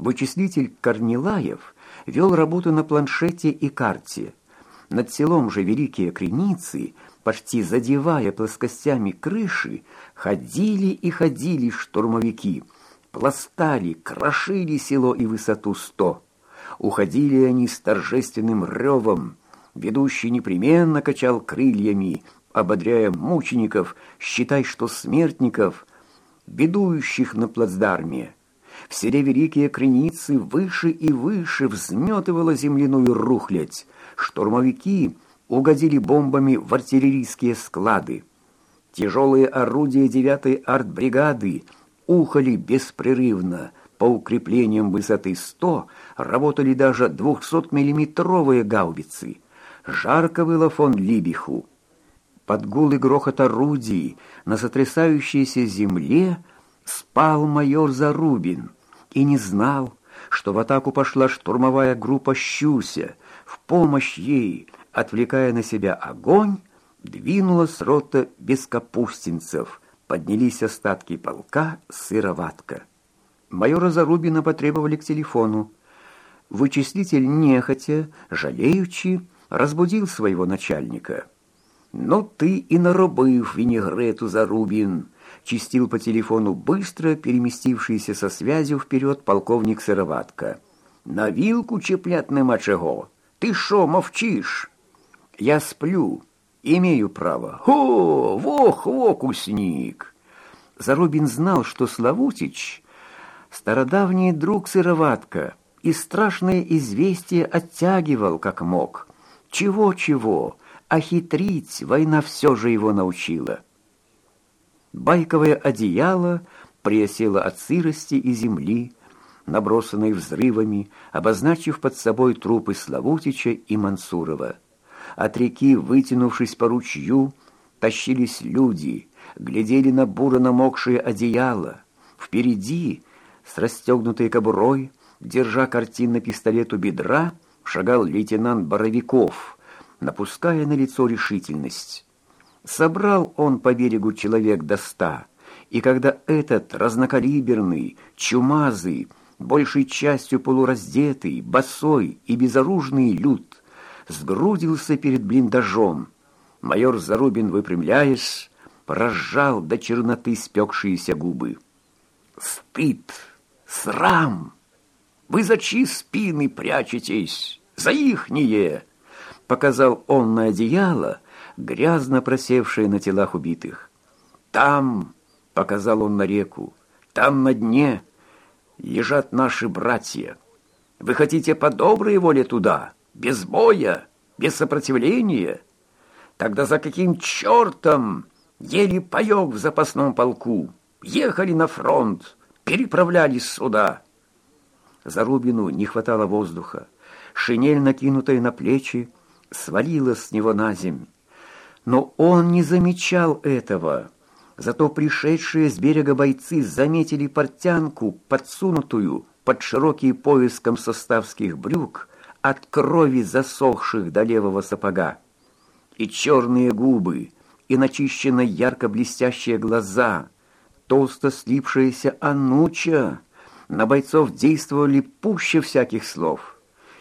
Вычислитель Корнилаев вел работу на планшете и карте. Над селом же Великие Креницы, почти задевая плоскостями крыши, ходили и ходили штурмовики, пластали, крошили село и высоту сто. Уходили они с торжественным ревом. Ведущий непременно качал крыльями, ободряя мучеников, считай, что смертников, бедующих на плацдарме. В селе Великие Креницы выше и выше взметывала земляную рухлядь. Штурмовики угодили бомбами в артиллерийские склады. Тяжелые орудия девятой артбригады ухали беспрерывно. По укреплениям высоты 100 работали даже 200-миллиметровые гаубицы. Жарко было фон Либиху. Под гул и грохот орудий на сотрясающейся земле спал майор Зарубин и не знал, что в атаку пошла штурмовая группа «Щуся». В помощь ей, отвлекая на себя огонь, двинулась рота бескапустинцев, поднялись остатки полка «Сыроватка». Майора Зарубина потребовали к телефону. Вычислитель нехотя, жалеючи, разбудил своего начальника. «Ну ты и наробив винегрету, Зарубин!» Чистил по телефону быстро переместившийся со связью вперед полковник Сыроватка. «На вилку чеплять нема чего. Ты шо мовчишь?» «Я сплю. Имею право». «О, вох, вокусник!» Зарубин знал, что Славутич — стародавний друг Сыроватка, и страшное известие оттягивал, как мог. Чего-чего, а хитрить война все же его научила. Байковое одеяло прioсело от сырости и земли, набросанной взрывами, обозначив под собой трупы Славутича и Мансурова. От реки, вытянувшись по ручью, тащились люди, глядели на буро намокшее одеяло. Впереди, с расстегнутой кобурой, держа картин пистолет у бедра, шагал лейтенант Боровиков, напуская на лицо решительность. Собрал он по берегу человек до ста, и когда этот разнокалиберный, чумазый, большей частью полураздетый, босой и безоружный люд сгрудился перед блиндажом, майор Зарубин, выпрямляясь, разжал до черноты спекшиеся губы. «Стыд! Срам! Вы за чьи спины прячетесь? За ихние!» Показал он на одеяло, грязно просевшие на телах убитых. «Там», — показал он на реку, — «там на дне лежат наши братья. Вы хотите по доброй воле туда, без боя, без сопротивления? Тогда за каким чертом ели паек в запасном полку, ехали на фронт, переправлялись сюда?» Зарубину не хватало воздуха. Шинель, накинутая на плечи, свалилась с него на земь. Но он не замечал этого. Зато пришедшие с берега бойцы заметили портянку, подсунутую под широкий пояс комсоставских брюк от крови засохших до левого сапога. И черные губы, и начищенно ярко блестящие глаза, толсто слипшаяся ануча, на бойцов действовали пуще всяких слов.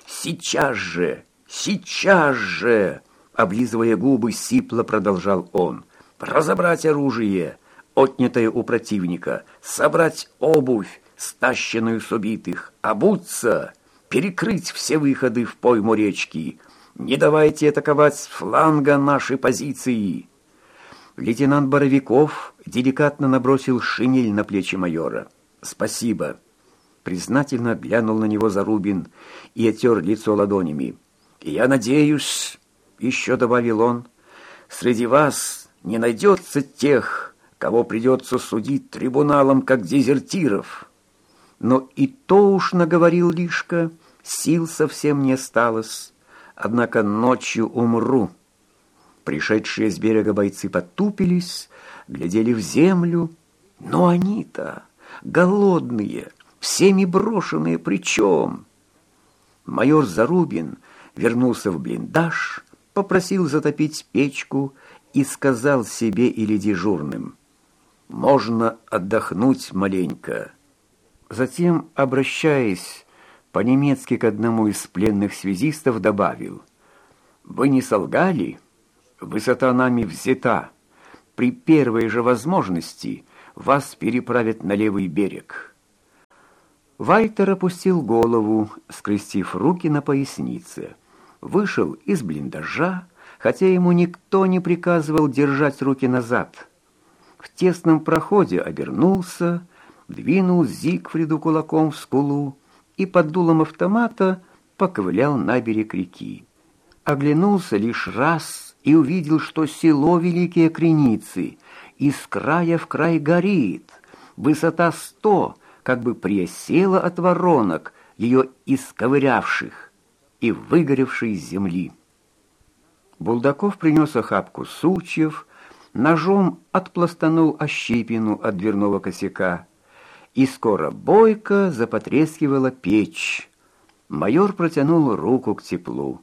«Сейчас же! Сейчас же!» Облизывая губы, сипло продолжал он. «Разобрать оружие, отнятое у противника, собрать обувь, стащенную с убитых, обуться, перекрыть все выходы в пойму речки. Не давайте атаковать с фланга нашей позиции». Лейтенант Боровиков деликатно набросил шинель на плечи майора. «Спасибо». Признательно глянул на него Зарубин и отер лицо ладонями. «Я надеюсь...» еще добавил он, среди вас не найдется тех, кого придется судить трибуналом как дезертиров. Но и то уж наговорил Лишка, сил совсем не осталось, однако ночью умру. Пришедшие с берега бойцы потупились, глядели в землю, но они-то голодные, всеми брошенные причем. Майор Зарубин вернулся в блиндаж, попросил затопить печку и сказал себе или дежурным, «Можно отдохнуть маленько». Затем, обращаясь по-немецки к одному из пленных связистов, добавил, «Вы не солгали? Высота нами взята. При первой же возможности вас переправят на левый берег». Вайтер опустил голову, скрестив руки на пояснице, вышел из блиндажа, хотя ему никто не приказывал держать руки назад. В тесном проходе обернулся, двинул Зигфриду кулаком в скулу и под дулом автомата поковылял на берег реки. Оглянулся лишь раз и увидел, что село Великие Креницы из края в край горит, высота сто, как бы приосела от воронок, ее исковырявших и выгоревшей земли. Булдаков принес охапку сучьев, ножом отпластанул ощепину от дверного косяка, и скоро бойко запотрескивала печь. Майор протянул руку к теплу.